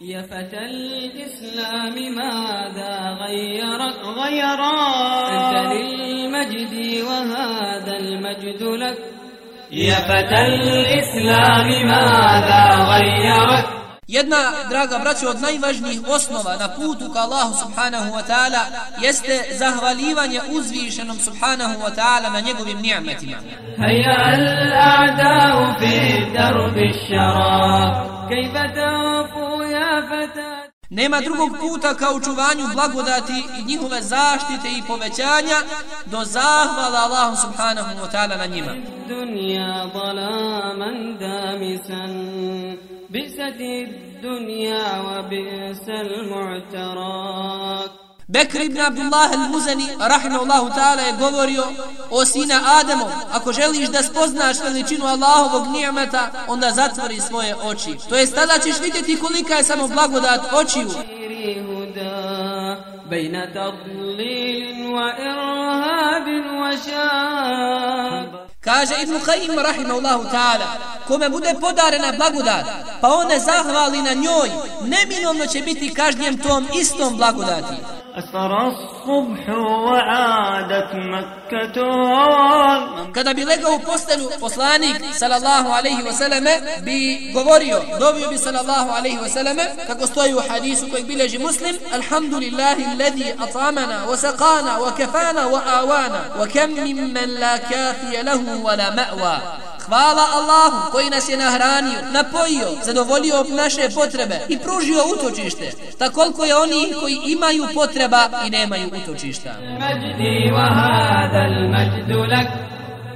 يا فتى الإسلام ماذا غيرك غيرك أنت للمجد وهذا المجد لك يا فتى الإسلام ماذا غيرك Jedna, draga braćo, od najvažnijih osnova na putu ka Allahu subhanahu wa ta'ala jeste zahvalivanje uzvišenom subhanahu wa ta'ala na njegovim nijametima. Hayya al-a'da'u fi darbi shara kayfa tafu ya fata Nema drugog puta kao učuvanju blagodati i njihove zaštite i povećanja do zahvala Allahu subhanahu wa ta'ala na njima. Dunja zalaman damisan بئست الدنيا وبئس المعتراك Bekr ibn Abdullah al-Muzani, rahimahullahu ta'ala, je govorio o sina Ademu, ako želiš da spoznaš veličinu Allahovog nijameta, onda zatvori svoje oči. To jest, tada ćeš vidjeti kolika je samo blagodat očiju. بين تضليل وإرهاب وشاب Kaže Ibn Qayyim rahimahullahu ta'ala, kome bude podarena blagodat, pa on ne zahvali na njoj, neminovno će biti kažnjem tom istom blagodati. Kada bi legao u postelju poslanik sallallahu alaihi wa sallame bi govorio, dovio bi sallallahu alaihi wa sallame kako stoji u hadisu kojeg bileži muslim Alhamdulillahi alladhi atamana wa saqana wa kafana wa awana wa kam mimman la kafiya lahu wa la ma'wa Hvala Allahu koji nas je nahranio, napojio, zadovolio naše potrebe i pružio utočište. Ta koliko je oni koji imaju potreba i nemaju utočišta. Majdi wa hada al-majd lak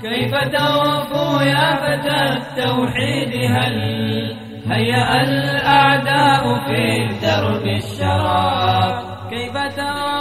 كيف توفوا يا فتى التوحيد هل هيأ الأعداء في درب الشراب كيف توفوا يا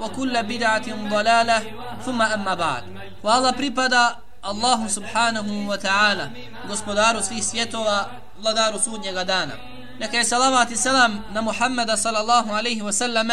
وكل بدعة ضلالة ثم أما بعد والله pripada Allahu subhanahu wa ta'ala gospodaru svih svjetova vladaru sudnjega dana neka je salavat i salam na Muhammeda sallallahu alaihi wa sallam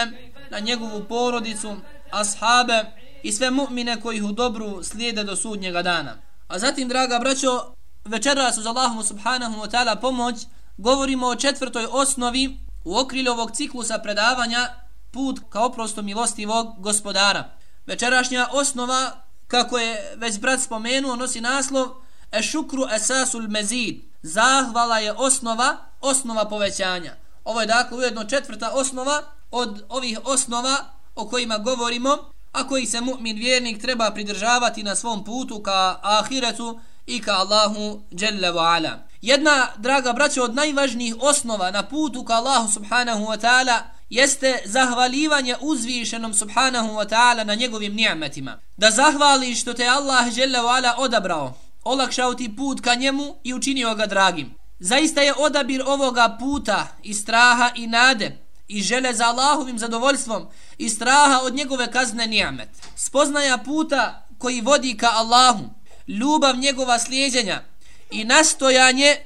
na njegovu porodicu ashabe i sve mu'mine koji u dobru slijede do sudnjega dana a zatim draga braćo večeras uz Allahu subhanahu wa ta'ala pomoć govorimo o četvrtoj osnovi u okrilju ovog ciklusa predavanja put kao prosto milostivog gospodara. Večerašnja osnova, kako je već brat spomenuo, nosi naslov E šukru esasul mezid. Zahvala je osnova, osnova povećanja. Ovo je dakle ujedno četvrta osnova od ovih osnova o kojima govorimo, a koji se mu'min vjernik treba pridržavati na svom putu ka ahiretu i ka Allahu Jalla wa ala. Jedna, draga braćo, od najvažnijih osnova na putu ka Allahu subhanahu wa ta'ala jeste zahvalivanje uzvišenom subhanahu wa ta'ala na njegovim nijametima. Da zahvališ što te Allah žele wa ala odabrao, olakšao ti put ka njemu i učinio ga dragim. Zaista je odabir ovoga puta i straha i nade i žele za Allahovim zadovoljstvom i straha od njegove kazne nijamet. Spoznaja puta koji vodi ka Allahu, ljubav njegova slijedjenja i nastojanje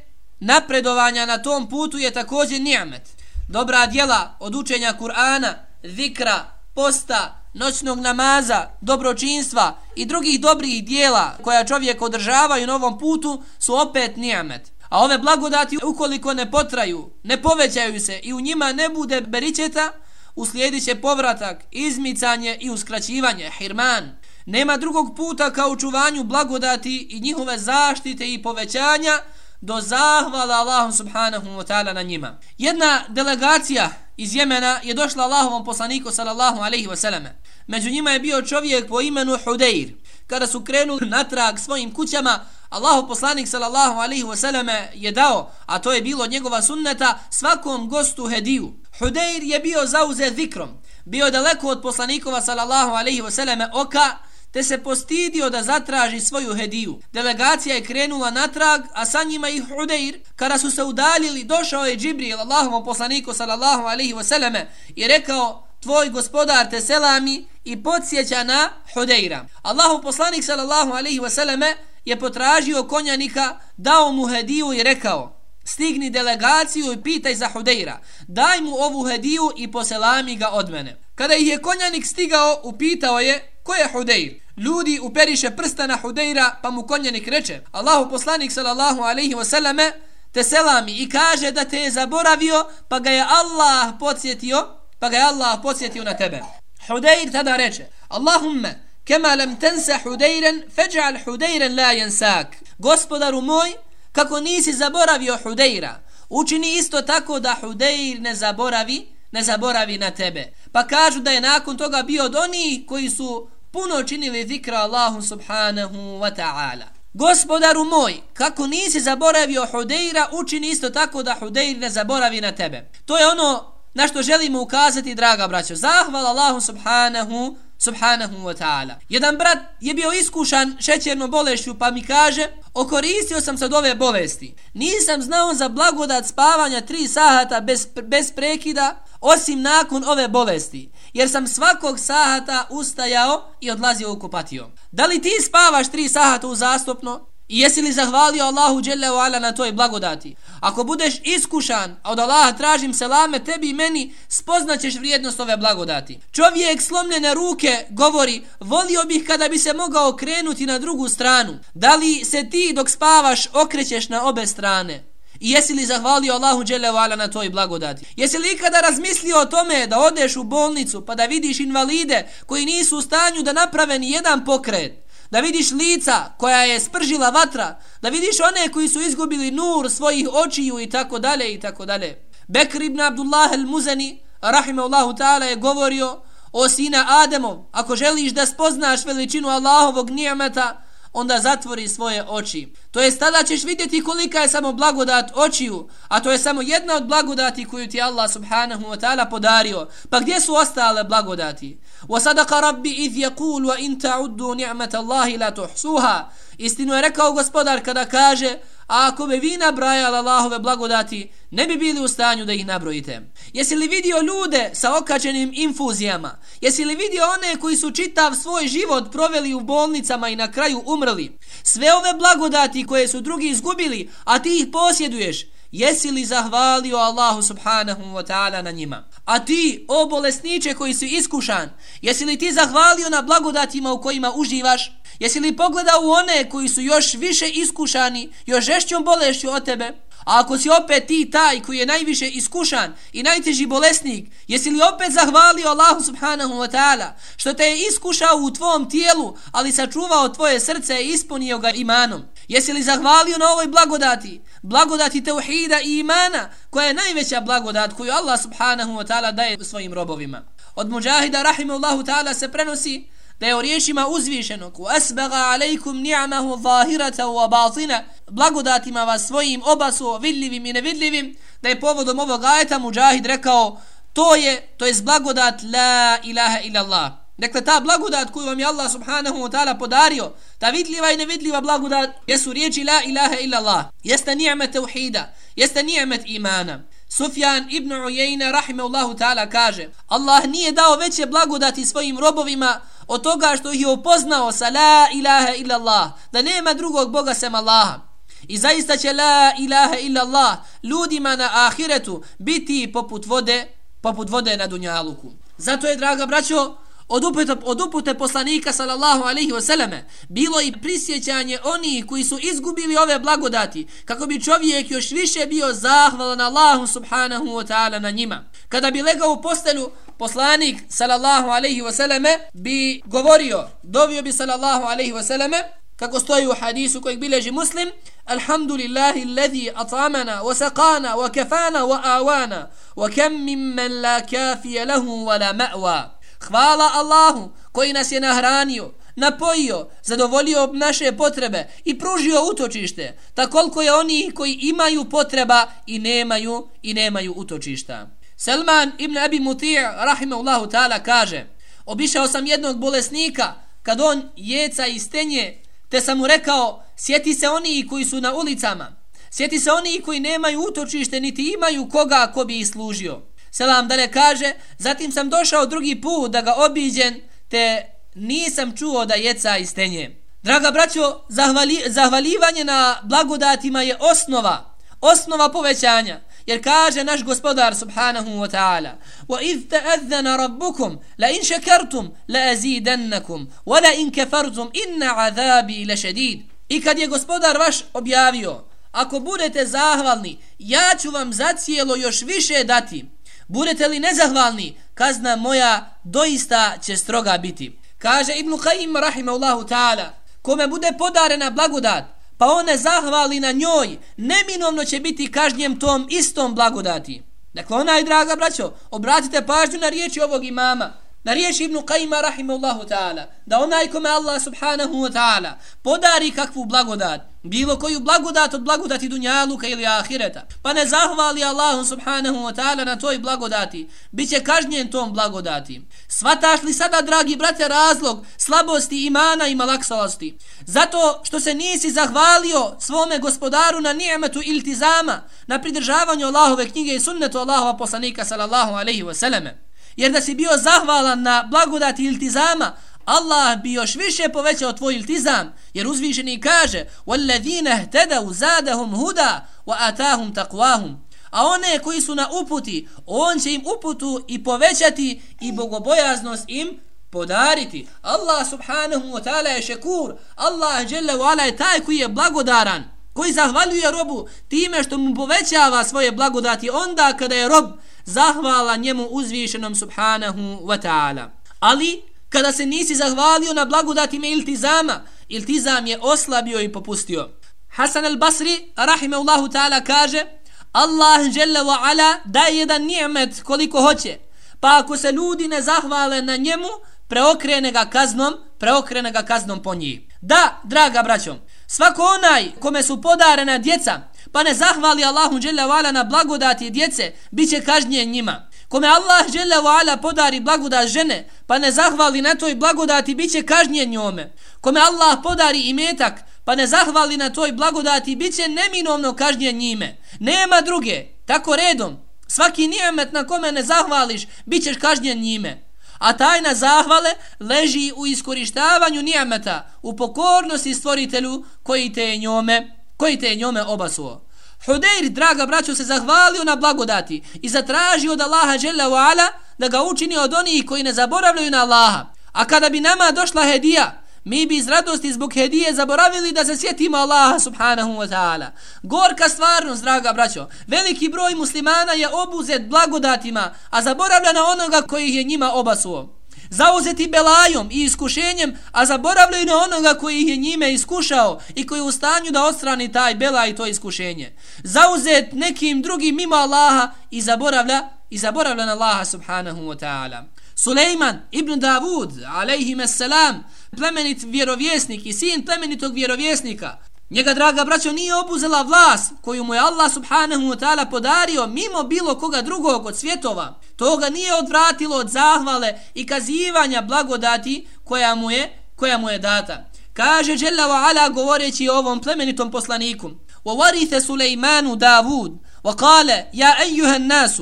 napredovanja na tom putu je također nijamet. Dobra djela od učenja Kur'ana, zikra, posta, noćnog namaza, dobročinstva i drugih dobrih dijela koja čovjek održavaju na ovom putu su opet nijamet. A ove blagodati ukoliko ne potraju, ne povećaju se i u njima ne bude beričeta, uslijedit će povratak, izmicanje i uskraćivanje, hirman. Nema drugog puta kao učuvanju blagodati i njihove zaštite i povećanja do zahvala Allahom subhanahu wa ta'ala na njima. Jedna delegacija iz Jemena je došla Allahovom poslaniku sallallahu alaihi wa sallame. Među njima je bio čovjek po imenu Hudeir. Kada su krenuli natrag svojim kućama, Allahu poslanik sallallahu alaihi wa sallame je dao, a to je bilo njegova sunneta, svakom gostu hediju. Hudeir je bio zauzet zikrom, bio daleko od poslanikova sallallahu alaihi wa sallame oka, te se postidio da zatraži svoju hediju. Delegacija je krenula natrag, a sa njima i Hudeir. Kada su se udaljili, došao je Džibril, Allahovom poslaniku sallallahu alaihi wasallame, i rekao, tvoj gospodar te selami i podsjeća na Hudeira. Allahov poslanik sallallahu alaihi wasallame je potražio konjanika, dao mu hediju i rekao, stigni delegaciju i pitaj za Hudeira, daj mu ovu hediju i poselami ga od mene. Kada ih je konjanik stigao, upitao je, ko je Hudejr? Ljudi uperiše prsta na Hudejra pa mu konjenik reče, Allahu poslanik sallallahu alaihi wasallame, te selami i kaže da te je zaboravio, pa ga je Allah podsjetio, pa ga je Allah podsjetio na tebe. Hudejr tada reče, Allahumme, kema lam tensa Hudejren feđal Hudejren la jensak. Gospodaru moj, kako nisi zaboravio Hudejra učini isto tako da Hudejr ne zaboravi, ne zaboravi na tebe. Pa kažu da je nakon toga bio od onih koji su puno činili zikra Allahu subhanahu wa ta'ala. Gospodaru moj, kako nisi zaboravio Hudeira, učini isto tako da Hudeir ne zaboravi na tebe. To je ono na što želimo ukazati, draga braćo. Zahvala Allahu subhanahu subhanahu wa ta'ala. Jedan brat je bio iskušan šećernom bolešću pa mi kaže okoristio sam se od ove bolesti. Nisam znao za blagodat spavanja tri sahata bez, bez prekida osim nakon ove bolesti jer sam svakog sahata ustajao i odlazio u kupatio. Da li ti spavaš tri sahata uzastopno? I jesi li zahvalio Allahu Đeleo Ala na toj blagodati? Ako budeš iskušan, a od Allaha tražim selame tebi i meni, spoznaćeš vrijednost ove blagodati. Čovjek slomljene ruke govori, volio bih kada bi se mogao krenuti na drugu stranu. Da li se ti dok spavaš okrećeš na obe strane? I jesi li zahvalio Allahu Đelevala na toj blagodati? Jesi li ikada razmislio o tome da odeš u bolnicu pa da vidiš invalide koji nisu u stanju da naprave ni jedan pokret? Da vidiš lica koja je spržila vatra? Da vidiš one koji su izgubili nur svojih očiju i tako dalje i tako dalje? Bekr ibn Abdullah el-Muzani, rahimahullahu ta'ala, je govorio o sina Ademov, ako želiš da spoznaš veličinu Allahovog nijemeta, onda zatvori svoje oči. To je tada ćeš vidjeti kolika je samo blagodat očiju, a to je samo jedna od blagodati koju ti Allah subhanahu wa ta'ala podario. Pa gdje su ostale blagodati? وَصَدَقَ رَبِّ إِذْ يَقُولُ وَإِنْ تَعُدُّوا نِعْمَةَ اللَّهِ لَا تُحْسُوهَا Istinu je rekao gospodar kada kaže A ako bi vi nabrajali Allahove blagodati, ne bi bili u stanju da ih nabrojite. Jesi li vidio ljude sa okačenim infuzijama? Jesi li vidio one koji su čitav svoj život proveli u bolnicama i na kraju umrli? Sve ove blagodati koje su drugi izgubili, a ti ih posjeduješ, jesi li zahvalio Allahu subhanahu wa ta'ala na njima? A ti, o bolesniče koji si iskušan, jesi li ti zahvalio na blagodatima u kojima uživaš? Jesi li pogledao u one koji su još više iskušani, još žešćom bolešću od tebe? A ako si opet ti taj koji je najviše iskušan i najteži bolesnik, jesi li opet zahvalio Allahu subhanahu wa ta'ala što te je iskušao u tvom tijelu, ali sačuvao tvoje srce i ispunio ga imanom? Jesi li zahvalio na ovoj blagodati? Blagodati teuhida i imana koja je najveća blagodat koju Allah subhanahu wa ta'ala daje svojim robovima. Od muđahida rahimahullahu ta'ala se prenosi da je u riječima uzvišenog u asbaga alejkum ni'amahu zahirata wa batina blagodatima vas svojim obasu vidljivim i nevidljivim da je povodom ovog ajeta muđahid rekao to je, to je blagodat la ilaha illallah Dakle, ta blagodat koju vam je Allah subhanahu wa ta'ala podario, ta vidljiva i nevidljiva blagodat, jesu riječi la ilaha illallah, jeste ni'met tauhida, jeste ni'met imana. Sufjan ibn Ujejna rahimahullahu ta'ala kaže Allah nije dao veće blagodati svojim robovima od toga što ih je upoznao sa la ilaha illa Allah da nema drugog Boga sem Allaha. I zaista će la ilaha illa Allah ljudima na ahiretu biti poput vode poput vode na dunjaluku. Zato je draga braćo od upute, od upute poslanika sallallahu alaihi wasallame bilo i prisjećanje oni koji su izgubili ove blagodati kako bi čovjek još više bio zahvalan Allahu subhanahu wa ta'ala na njima. Kada bi legao u postelju poslanik sallallahu alaihi wasallame bi govorio, dovio bi sallallahu alaihi wasallame kako stoji u hadisu kojeg bileži muslim Alhamdulillahi alladhi atamana wa saqana wa kafana wa awana wa kam mimman la kafiya lahu wa la ma'wa Hvala Allahu koji nas je nahranio, napojio, zadovolio naše potrebe i pružio utočište, takoliko je oni koji imaju potreba i nemaju i nemaju utočišta. Salman ibn Abi Muti' rahimahullahu ta'ala kaže Obišao sam jednog bolesnika kad on jeca i stenje te sam mu rekao sjeti se oni koji su na ulicama sjeti se oni koji nemaju utočište niti imaju koga ko bi ih služio Selam dalje kaže, zatim sam došao drugi put da ga obiđen, te nisam čuo da jeca i stenje. Draga braćo, zahvali, zahvalivanje na blagodatima je osnova, osnova povećanja. Jer kaže naš gospodar subhanahu wa ta'ala Wa idh ta'adhana rabbukum La in shakartum La azidannakum Wa la in kafartum Inna azabi la shadid I kad je gospodar vaš objavio Ako budete zahvalni Ja ću vam za cijelo još više dati Budete li nezahvalni, kazna moja doista će stroga biti. Kaže Ibn Qayyim rahimahullahu ta'ala, kome bude podarena blagodat, pa on ne zahvali na njoj, neminovno će biti kažnjem tom istom blagodati. Dakle, onaj, draga braćo, obratite pažnju na riječi ovog imama, na riječi Ibn Qayyima rahimahullahu ta'ala, da onaj kome Allah subhanahu wa ta'ala podari kakvu blagodat, bilo koju blagodat od blagodati dunjaluka ili ahireta, pa ne zahvali Allahu subhanahu wa ta'ala na toj blagodati, bit će kažnjen tom blagodati. Svataš li sada, dragi brate, razlog slabosti imana i malaksalosti? Zato što se nisi zahvalio svome gospodaru na nijemetu iltizama, na pridržavanju Allahove knjige i sunnetu Allahova poslanika sallallahu alaihi wa sallame. Jer da si bio zahvalan na blagodati iltizama, Allah bi još više povećao tvoj iltizam, jer uzvišeni kaže وَالَّذِينَ اهْتَدَوْ زَادَهُمْ هُدَا وَأَتَاهُمْ تَقْوَاهُمْ A one koji su na uputi, on će im uputu i povećati i bogobojaznost im podariti. Allah subhanahu wa ta'ala je šekur, Allah jalla wa ala je taj koji je blagodaran, koji zahvaljuje robu time što mu povećava svoje blagodati onda kada je rob zahvala njemu uzvišenom subhanahu wa ta'ala. Ali, kada se nisi zahvalio na blagodatima iltizama, iltizam je oslabio i popustio. Hasan al-Basri, rahimahullahu ta'ala, kaže Allah žele wa ala daje jedan nijemet koliko hoće, pa ako se ljudi ne zahvale na njemu, preokrene ga kaznom, preokrene ga kaznom po njih. Da, draga braćo, svako onaj kome su podarena djeca, pa ne zahvali Allahu dželle ala na blagodati djece, biće kažnjen njima. Kome Allah dželle ala podari blagodat žene, pa ne zahvali na toj blagodati, biće kažnjen njome. Kome Allah podari imetak, pa ne zahvali na toj blagodati, biće neminovno kažnjen njime. Nema druge, tako redom. Svaki nijemet na kome ne zahvališ, bićeš kažnjen njime. A tajna zahvale leži u iskorištavanju nijemeta, u pokornosti stvoritelju koji te je njome, koji te je njome obasuo. Hudejr, draga braćo, se zahvalio na blagodati i zatražio od Allaha Jalla wa ala da ga učini od onih koji ne zaboravljaju na Allaha. A kada bi nama došla hedija, mi bi iz radosti zbog hedije zaboravili da se sjetimo Allaha subhanahu wa ta'ala. Gorka stvarnost, draga braćo, veliki broj muslimana je obuzet blagodatima, a zaboravlja na onoga koji je njima obasuo zauzeti belajom i iskušenjem, a zaboravljaju na onoga koji ih je njime iskušao i koji je u stanju da odstrani taj belaj i to iskušenje. Zauzet nekim drugim mimo Allaha i zaboravlja i zaboravlja na Allaha subhanahu wa ta'ala. Sulejman ibn Davud, alaihim selam, plemenit vjerovjesnik i sin plemenitog vjerovjesnika, Njega, draga braćo, nije obuzela vlast koju mu je Allah subhanahu wa ta'ala podario mimo bilo koga drugog od svjetova. To ga nije odvratilo od zahvale i kazivanja blagodati koja mu je, koja mu je data. Kaže Jalla wa ala govoreći o ovom plemenitom poslaniku. وورث سليمان داود وقال يا أيها الناس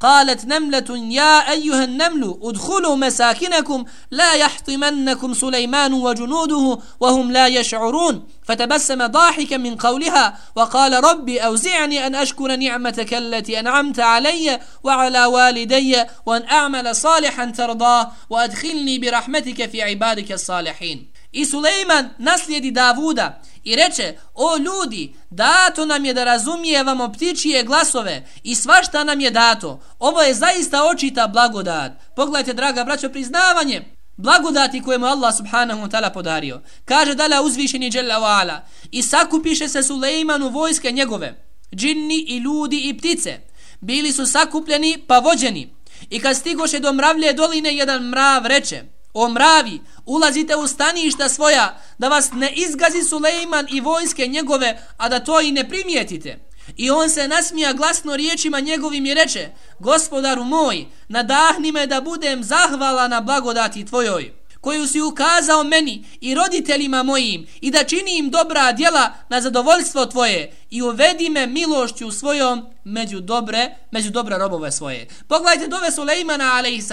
قالت نملة يا أيها النمل ادخلوا مساكنكم لا يحطمنكم سليمان وجنوده وهم لا يشعرون. فتبسم ضاحكا من قولها وقال ربي أوزعني أن أشكر نعمتك التي أنعمت علي وعلى والدي وأن أعمل صالحا ترضاه وأدخلني برحمتك في عبادك الصالحين. I Sulejman naslijedi Davuda i reče, o ljudi, dato nam je da razumijevamo ptičije glasove i svašta nam je dato. Ovo je zaista očita blagodat. Pogledajte, draga braćo, priznavanje blagodati koje mu Allah subhanahu wa ta'ala podario. Kaže dala uzvišeni Jalla wa ala i sakupiše se Sulejmanu vojske njegove, džinni i ljudi i ptice. Bili su sakupljeni pa vođeni. I kad stigoše do mravlje doline, jedan mrav reče, O mravi, ulazite u staništa svoja, da vas ne izgazi Sulejman i vojske njegove, a da to i ne primijetite. I on se nasmija glasno riječima njegovim i reče, gospodaru moj, nadahni me da budem zahvala na blagodati tvojoj koju si ukazao meni i roditeljima mojim i da činim dobra djela na zadovoljstvo tvoje i uvedi me milošću svojom među dobre, među dobre robove svoje. Pogledajte dove Sulejmana a.s.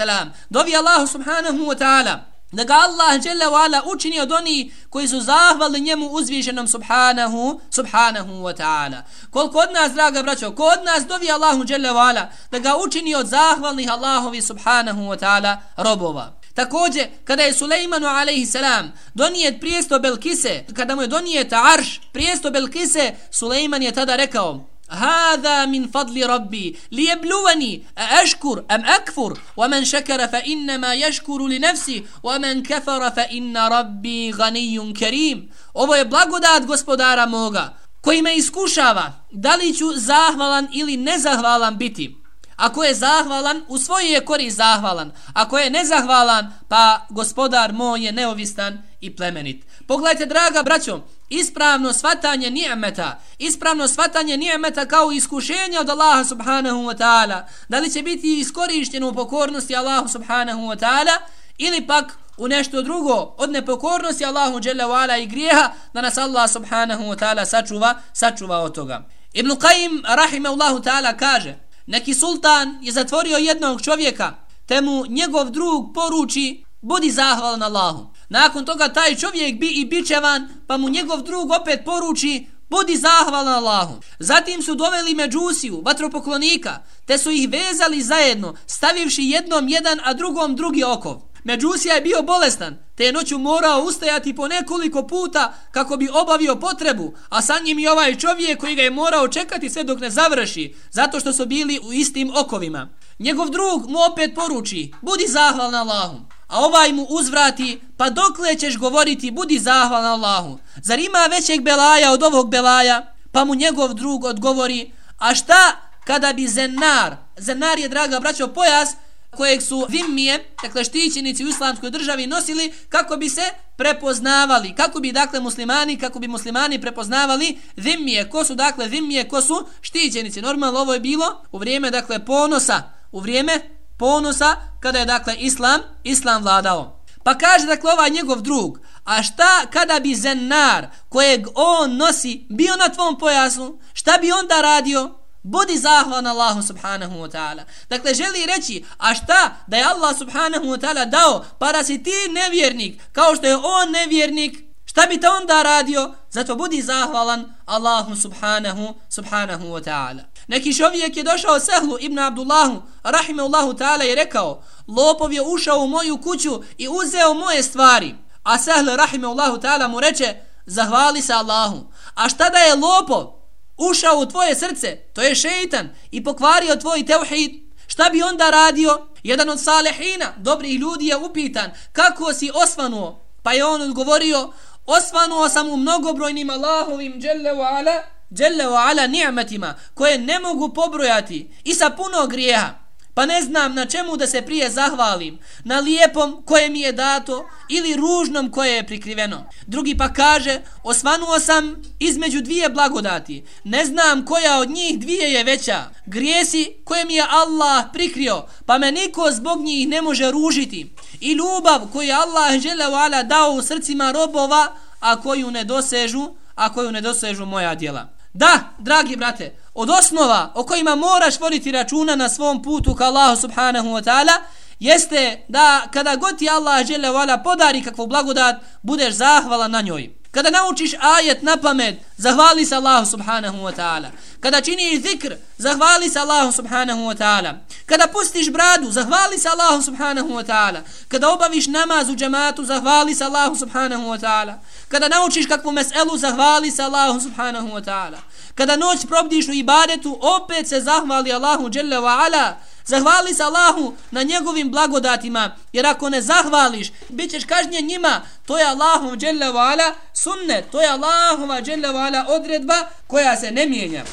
dovi Allahu subhanahu wa ta'ala, da ga Allah dželle ala učini od oni koji su zahvalni njemu uzvišenom subhanahu subhanahu wa ta'ala koliko od nas draga braćo kod nas dovi Allahu dželle ala da ga učini od zahvalnih Allahovi subhanahu wa ta'ala robova Takođe, kada je Sulejmanu alaihissalam donijet prijesto Belkise, kada mu je donijet arš prijesto Belkise, Sulejman je tada rekao هذا من فضل ربي ليبلوني أشكر أم أكفر ومن شكر فإنما يشكر لنفسي ومن كفر فإن ربي غني كريم Ovo je blagodat gospodara moga koji me iskušava da li ću zahvalan ili nezahvalan biti. Ako je zahvalan, u svojoj je kori zahvalan. Ako je nezahvalan, pa gospodar moj je neovistan i plemenit. Pogledajte, draga braćo, ispravno svatanje nijemeta, ispravno svatanje nijemeta kao iskušenje od Allaha subhanahu wa ta'ala, da li će biti iskorišteno u pokornosti Allahu subhanahu wa ta'ala, ili pak u nešto drugo od nepokornosti Allahu dželle vala i grijeha da nas Allah subhanahu wa ta'ala sačuva sačuva od toga Ibn Qayyim rahimehullahu ta'ala kaže neki sultan je zatvorio jednog čovjeka, te mu njegov drug poruči, budi zahvalan Allahu. Nakon toga taj čovjek bi i bičevan, pa mu njegov drug opet poruči, budi zahvalan Allahu. Zatim su doveli međusiju, vatropoklonika, te su ih vezali zajedno, stavivši jednom jedan, a drugom drugi okov. Međusija je bio bolestan, te je noću morao ustajati po nekoliko puta kako bi obavio potrebu, a sa njim i ovaj čovjek koji ga je morao čekati sve dok ne završi, zato što su bili u istim okovima. Njegov drug mu opet poruči, budi zahvalan Allahu. A ovaj mu uzvrati, pa dokle ćeš govoriti, budi zahvalan Allahu. Zar ima većeg belaja od ovog belaja? Pa mu njegov drug odgovori, a šta kada bi zenar, zenar je draga braćo pojas, kojeg su vimmije, dakle štićenici u islamskoj državi nosili kako bi se prepoznavali, kako bi dakle muslimani, kako bi muslimani prepoznavali vimmije, ko su dakle vimmije, ko su štićenici. Normalno ovo je bilo u vrijeme dakle ponosa, u vrijeme ponosa kada je dakle islam, islam vladao. Pa kaže dakle ovaj njegov drug, a šta kada bi zenar kojeg on nosi bio na tvom pojasu, šta bi onda radio? Budi zahvalan Allahu subhanahu wa ta'ala. Dakle, želi reći, a šta da je Allah subhanahu wa ta'ala dao, pa da si ti nevjernik, kao što je on nevjernik, šta bi te onda radio? Zato budi zahvalan Allahu subhanahu, subhanahu wa ta'ala. Neki čovjek je došao Sehlu ibn Abdullahu, Allahu ta'ala, i rekao, lopov je ušao u moju kuću i uzeo moje stvari. A Sehl, Allahu ta'ala, mu reče, zahvali se Allahu. A šta da je lopov? Ušao u tvoje srce, to je šeitan, i pokvario tvoj teuhid, šta bi onda radio? Jedan od salihina, dobrih ljudi je upitan, kako si osvanuo? Pa je on odgovorio, osvanuo sam u mnogobrojnim Allahovim dželle wa ala, dželle wa ala ni'matima, koje ne mogu pobrojati i sa puno grijeha pa ne znam na čemu da se prije zahvalim, na lijepom koje mi je dato ili ružnom koje je prikriveno. Drugi pa kaže, osvanuo sam između dvije blagodati, ne znam koja od njih dvije je veća, grijesi koje mi je Allah prikrio, pa me niko zbog njih ne može ružiti, i ljubav koju Allah žele ala dao u srcima robova, a koju ne dosežu, a koju ne dosežu moja djela. Da, dragi brate, od osnova o kojima moraš voditi računa na svom putu ka Allahu subhanahu wa ta'ala jeste da kada god ti Allah žele vala podari kakvu blagodat budeš zahvala na njoj. Kada naučiš ajet na pamet zahvali se Allahu subhanahu wa ta'ala. Kada činiš zikr zahvali se Allahu subhanahu wa ta'ala. Kada pustiš bradu zahvali se Allahu subhanahu wa ta'ala. Kada obaviš namaz u džematu zahvali se Allahu subhanahu wa ta'ala. Kada naučiš kakvu meselu zahvali se Allahu subhanahu wa ta'ala kada noć probdiš u ibadetu opet se zahvali Allahu dželle wa ala Zahvali se Allahu na njegovim blagodatima, jer ako ne zahvališ, bit ćeš kažnjen njima. To je Allahov dželle ala sunnet, to je Allahova dželle ala odredba koja se ne mijenja.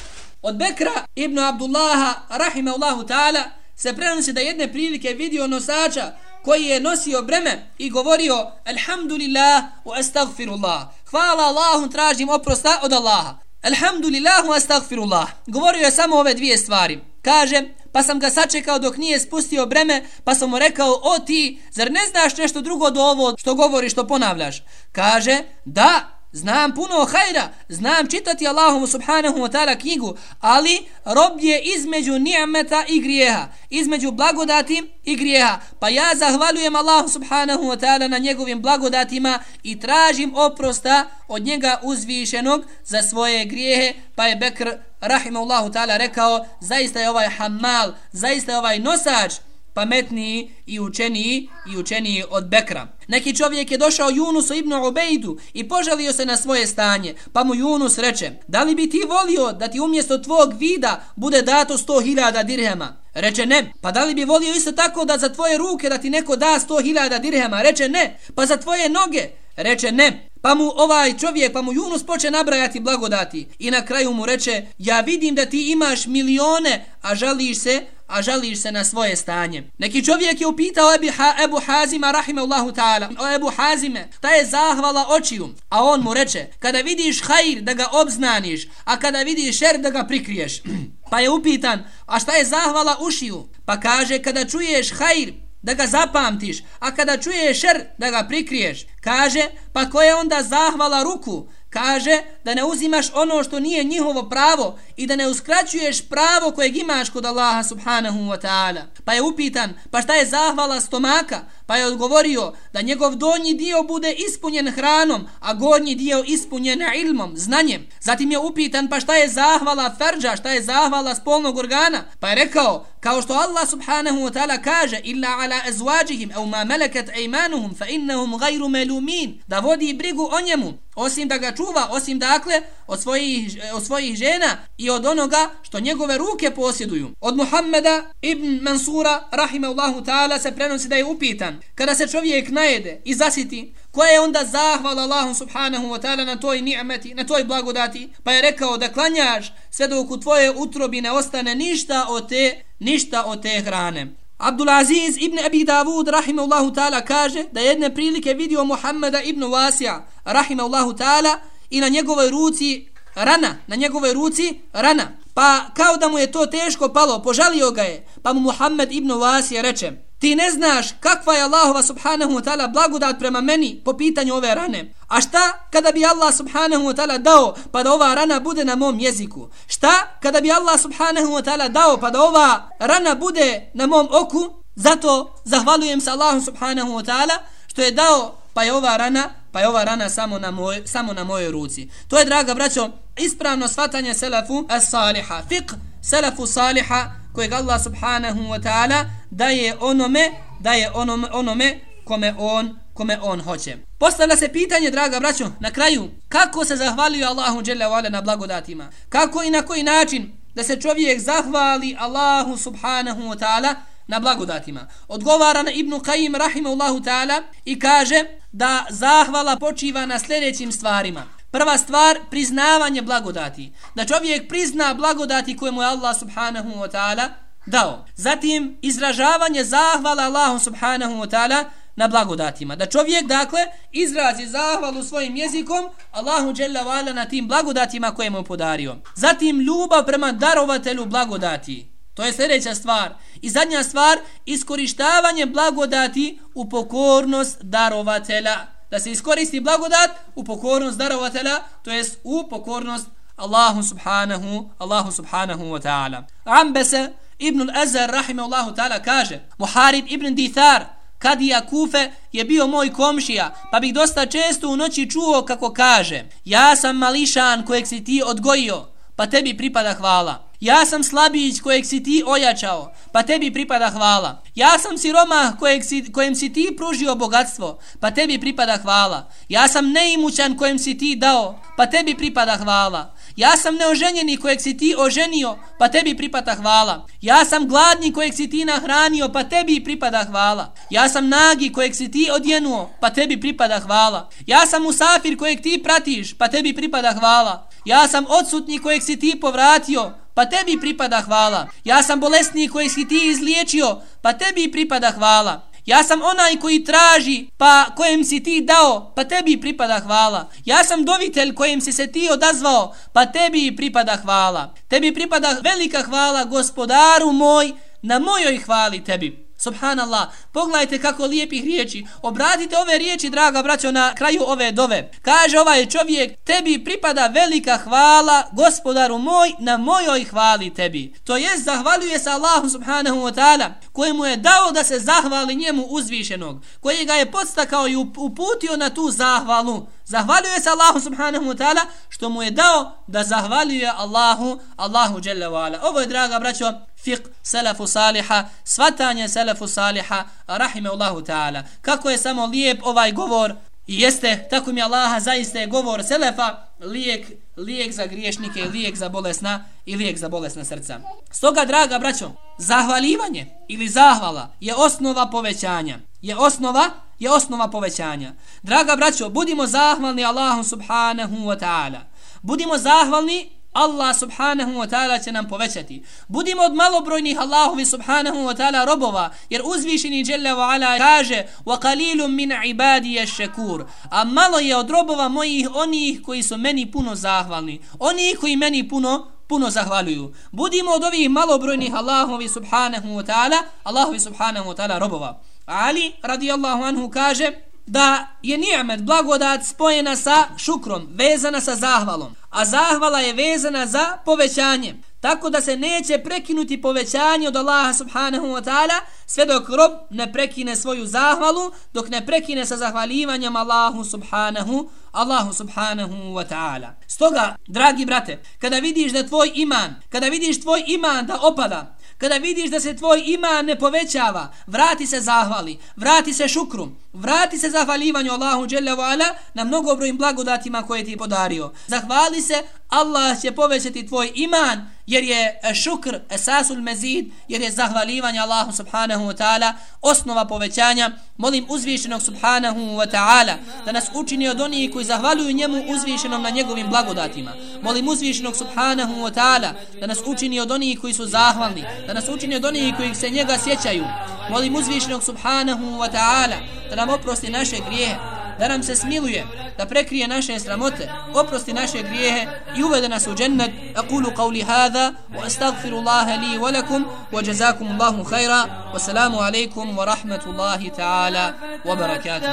Od Bekra ibn Abdullaha, Allahu ta'ala, se prenosi da jedne prilike vidio nosača koji je nosio breme i govorio Alhamdulillah u astagfirullah. Hvala Allahu, tražim oprosta od Allaha. Alhamdulillah astaghfirullah. Govorio je samo ove dvije stvari. Kaže, pa sam ga sačekao dok nije spustio breme, pa sam mu rekao, o ti, zar ne znaš nešto drugo do ovo što govoriš, što ponavljaš? Kaže, da, Znam puno hajra, znam čitati Allahomu subhanahu wa ta'ala knjigu, ali rob je između nijameta i grijeha, između blagodati i grijeha. Pa ja zahvaljujem Allahu subhanahu wa ta'ala na njegovim blagodatima i tražim oprosta od njega uzvišenog za svoje grijehe. Pa je Bekr rahimahullahu ta'ala rekao, zaista je ovaj hamal, zaista je ovaj nosač, pametniji i učeniji i učeniji od Bekra. Neki čovjek je došao Junusu ibn Ubejdu i požalio se na svoje stanje, pa mu Junus reče, da li bi ti volio da ti umjesto tvog vida bude dato sto hiljada dirhema? Reče ne. Pa da li bi volio isto tako da za tvoje ruke da ti neko da sto hiljada dirhema? Reče ne. Pa za tvoje noge? Reče ne. Pa mu ovaj čovjek, pa mu Junus poče nabrajati blagodati i na kraju mu reče, ja vidim da ti imaš milione, a žališ se a žališ se na svoje stanje. Neki čovjek je upitao Ebi ha, Ebu Hazima rahimahullahu ta'ala o Ebu Hazime, ta je zahvala očiju, a on mu reče, kada vidiš hajr da ga obznaniš, a kada vidiš šer da ga prikriješ. pa je upitan, a šta je zahvala ušiju? Pa kaže, kada čuješ hajr, da ga zapamtiš, a kada čuješ šer da ga prikriješ. Kaže, pa ko je onda zahvala ruku? kaže da ne uzimaš ono što nije njihovo pravo i da ne uskraćuješ pravo kojeg imaš kod Allaha subhanahu wa ta'ala. Pa je upitan, pa šta je zahvala stomaka? Pa je odgovorio da njegov donji dio bude ispunjen hranom, a gornji dio ispunjen ilmom, znanjem. Zatim je upitan, pa šta je zahvala ferđa, šta je zahvala spolnog organa? Pa je rekao, kao što Allah subhanahu wa ta'ala kaže, illa ala azwajihim au ma malakat aymanuhum fa innahum ghayru malumin, da vodi brigu o njemu, osim da ga čuva, osim dakle od svojih, od svojih žena i od onoga što njegove ruke posjeduju. Od Muhammeda ibn Mansura, rahimahullahu ta'ala, se prenosi da je upitan, kada se čovjek najede i zasiti, koja je onda zahvala Allahu subhanahu wa ta'ala na toj ni'meti, na toj blagodati, pa je rekao da klanjaš sve dok u tvoje utrobi ne ostane ništa od te, ništa od te hrane. Abdulaziz ibn Abi Davud rahimahullahu ta'ala kaže da jedne prilike vidio Muhammeda ibn Wasija rahimahullahu ta'ala i na njegovoj ruci rana, na njegovoj ruci rana. Pa kao da mu je to teško palo, požalio ga je, pa mu Muhammed ibn Wasija reče Ti ne znaš kakva je Allahova subhanahu wa ta'ala blagodat prema meni po pitanju ove rane. A šta kada bi Allah subhanahu wa ta'ala dao pa da ova rana bude na mom jeziku? Šta kada bi Allah subhanahu wa ta'ala dao pa da ova rana bude na mom oku? Zato zahvalujem se Allahu subhanahu wa ta'ala što je dao pa je ova rana pa je ova rana samo na, moj, samo na mojoj ruci. To je, draga braćo, ispravno svatanje selefu as-saliha. Fiqh selefu saliha kojeg Allah subhanahu wa ta'ala daje onome, daje onome, onome kome on kome on hoće. Postavlja se pitanje, draga braćo, na kraju, kako se zahvalio Allahu dželle vale na blagodatima? Kako i na koji način da se čovjek zahvali Allahu subhanahu wa ta'ala na blagodatima? Odgovara na Ibnu Qayyim rahimahullahu ta'ala i kaže da zahvala počiva na sljedećim stvarima. Prva stvar, priznavanje blagodati. Da čovjek prizna blagodati koje mu je Allah subhanahu wa ta'ala dao. Zatim, izražavanje zahvala Allahu subhanahu wa ta'ala na blagodatima. Da čovjek, dakle, izrazi zahvalu svojim jezikom Allahu dželle vala na tim blagodatima koje mu podario. Zatim, ljubav prema darovatelju blagodati. To je sljedeća stvar. I zadnja stvar, iskorištavanje blagodati u pokornost darovatelja da se iskoristi blagodat u pokornost darovatela, to jest u pokornost Allahu subhanahu, Allahu subhanahu wa ta'ala. Ambese ibn al-Azhar rahimahullahu ta'ala kaže Muharib ibn Dithar Kadija Kufe je bio moj komšija, pa bih dosta često u noći čuo kako kaže Ja sam mališan kojeg si ti odgojio, pa tebi pripada hvala. Ja sam slabić kojeg si ti ojačao, pa tebi pripada hvala. Ja sam siroma kojeg si, kojem si ti pružio bogatstvo, pa tebi pripada hvala. Ja sam neimućan kojem si ti dao, pa tebi pripada hvala. Ja sam neoženjeni kojeg si ti oženio, pa tebi pripada hvala. Ja sam gladni kojeg si ti nahranio, pa tebi pripada hvala. Ja sam nagi kojeg si ti odjenuo, pa tebi pripada hvala. Ja sam musafir kojeg ti pratiš, pa tebi pripada hvala. Ja sam odsutni kojeg si ti povratio, pa tebi pripada hvala. Ja sam bolesni koji si ti izliječio, pa tebi pripada hvala. Ja sam onaj koji traži, pa kojem si ti dao, pa tebi pripada hvala. Ja sam dovitelj kojem si se ti odazvao, pa tebi pripada hvala. Tebi pripada velika hvala gospodaru moj, na mojoj hvali tebi. Subhanallah, pogledajte kako lijepih riječi. Obratite ove riječi, draga braćo, na kraju ove dove. Kaže ovaj čovjek, tebi pripada velika hvala, gospodaru moj, na mojoj hvali tebi. To jest, zahvaljuje se Allahu subhanahu wa ta'ala, kojemu je dao da se zahvali njemu uzvišenog, koji ga je podstakao i uputio na tu zahvalu. Zahvaljuje se Allahu subhanahu wa ta'ala što mu je dao da zahvaljuje Allahu, Allahu jalla wa ala. Ovo je, draga braćo, fiqh selefu saliha, svatanje selefu saliha, rahime Allahu ta'ala. Kako je samo lijep ovaj govor i jeste, tako mi Allaha, zaista je govor selefa, lijek, lijek za griješnike, lijek za bolesna i lijek za bolesna srca. Stoga, draga braćo, zahvalivanje ili zahvala je osnova povećanja. Je osnova je osnova povećanja. Draga braćo, budimo zahvalni Allahu subhanahu wa ta'ala. Budimo zahvalni Allah subhanahu wa ta'ala će nam povećati. Budimo od malobrojnih Allahovi subhanahu wa ta'ala robova, jer uzvišeni Jalla wa ala kaže وَقَلِيلٌ مِنْ عِبَادِيَ الشَّكُورِ A malo je od robova mojih onih koji su meni puno zahvalni. Oni koji meni puno puno zahvaljuju. Budimo od ovih malobrojnih Allahovi subhanahu wa ta'ala, Allahovi subhanahu wa ta'ala robova. Ali radijallahu anhu kaže da je ni'met blagodat spojena sa šukrom, vezana sa zahvalom. A zahvala je vezana za povećanje. Tako da se neće prekinuti povećanje od Allaha subhanahu wa ta'ala sve dok rob ne prekine svoju zahvalu, dok ne prekine sa zahvalivanjem Allahu subhanahu, Allahu subhanahu wa ta'ala. Stoga, dragi brate, kada vidiš da tvoj iman, kada vidiš tvoj iman da opada, Kada vidiš da se tvoj iman ne povećava, vrati se zahvali, vrati se šukrum, vrati se zahvalivanju Allahu dželle wa na mnogobrojnim blagodatima koje ti je podario. Zahvali se, Allah će povećati tvoj iman, jer je e, šukr esasul mezid, jer je zahvalivanje Allahu subhanahu wa ta'ala osnova povećanja. Molim uzvišenog subhanahu wa ta'ala da nas učini od onih koji zahvaluju njemu uzvišenom na njegovim blagodatima. Molim uzvišenog subhanahu wa ta'ala da nas učini od onih koji su zahvalni, da nas učini od onih koji se njega sjećaju. Molim uzvišenog subhanahu wa ta'ala da nam oprosti naše grijehe, da nam se smiluje, da prekrije naše sramote, oprosti naše grijehe i uvede nas u džennet. Aqulu qawli hadha wa astaghfiru Allaha li wa lakum wa jazakum Allahu khaira wa salamu alaykum wa rahmatullahi ta'ala wa barakatuh.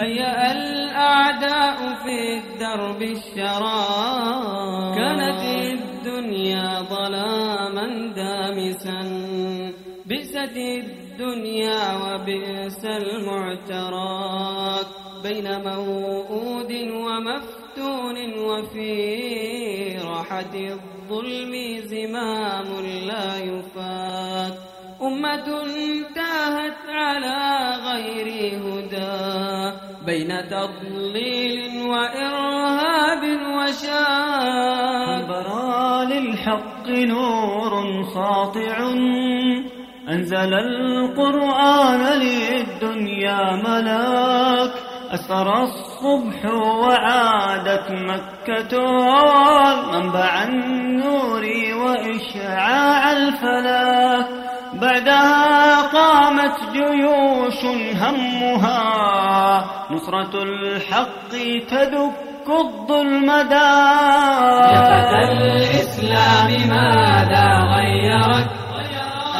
هيا الأعداء في الدرب الشرى كانت الدنيا ظلاما دامسا بئست الدنيا وبئس المعتراك بين موؤود ومفتون وفي راحة الظلم زمام لا يفات. أمة تاهت على غير هدى بين تضليل وإرهاب وشاك برا للحق نور ساطع أنزل القرآن للدنيا ملاك أسر الصبح وعادت مكة منبع النور وإشعاع الفلاك. بعدها قامت جيوش همها نصرة الحق تدك الظلم دار يا فتى الإسلام ماذا غيرك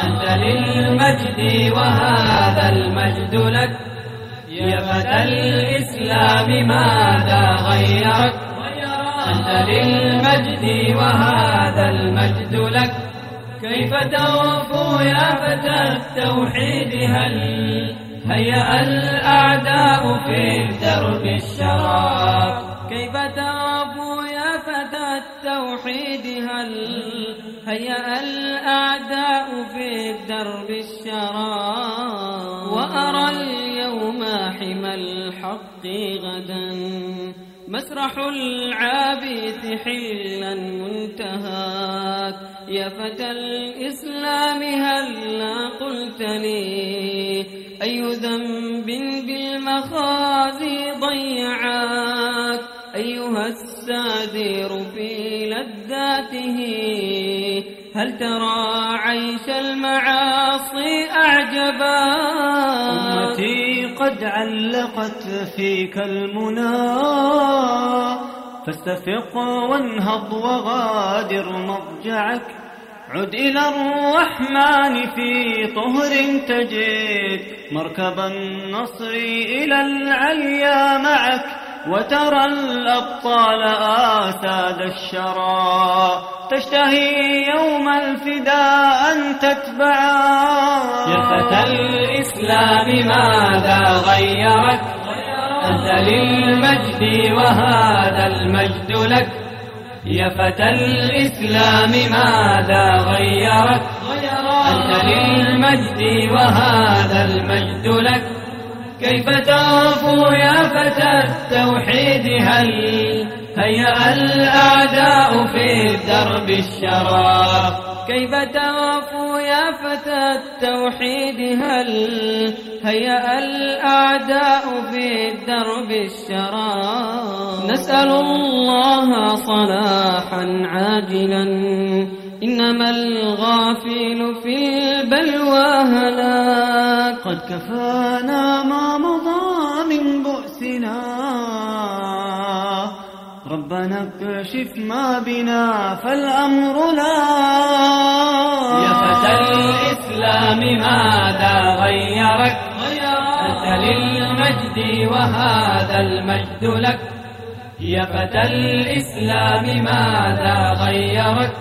أنت للمجد وهذا المجد لك. يا فتى الإسلام ماذا غيرك؟ أنت للمجد وهذا المجد لك. كيف توفو يا فتى التوحيد؟ هل هيأ الأعداء في درب الشراب؟ كيف توفو التوحيد هل هيأ الأعداء في درب الشراب وأرى اليوم حمى الحق غدا. مسرح العابث حلا منتهاك يا فتى الإسلام هلا قلت لي أي ذنب بالمخازي ضيعاك أيها السادر في لذاته. هل ترى عيش المعاصي أعجبا؟ أمتي قد علقت فيك المنى. فاستفق وانهض وغادر مضجعك عد إلى الرحمن في طهر تجد مركب النصر إلى العليا معك. وترى الأبطال آساد الشرى. تشتهي يوم الفداء أن تتبعا. يا فتى الإسلام ماذا غيرك أنت للمجد وهذا المجد لك. يا فتى الإسلام ماذا غيرك أنت للمجد وهذا المجد لك. كيف تغفو يا فتى التوحيد؟ هل هيأ الأعداء في درب الشراب؟ كيف تغفو يا فتى التوحيد؟ هل هيأ الأعداء في درب الشراب؟ نسأل الله صلاحا عاجلا. إنما الغافل في البلوى هلاك قد كفانا ما مضى من بؤسنا. ربنا اكشف ما بنا فالأمر لا. يا فتى الإسلام ماذا غيرك؟ أنت للمجد وهذا المجد لك. يا فتى الإسلام ماذا غيرك؟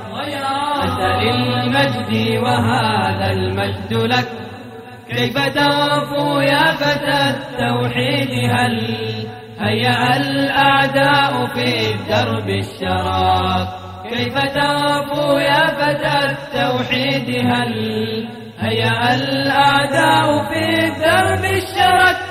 أنت للمجد وهذا المجد لك. كيف تغفو يا فتى التوحيد؟ هل هيأ الأعداء في درب الشراب؟ كيف تغفو يا فتى التوحيد؟ هل هيأ الأعداء في درب الشرك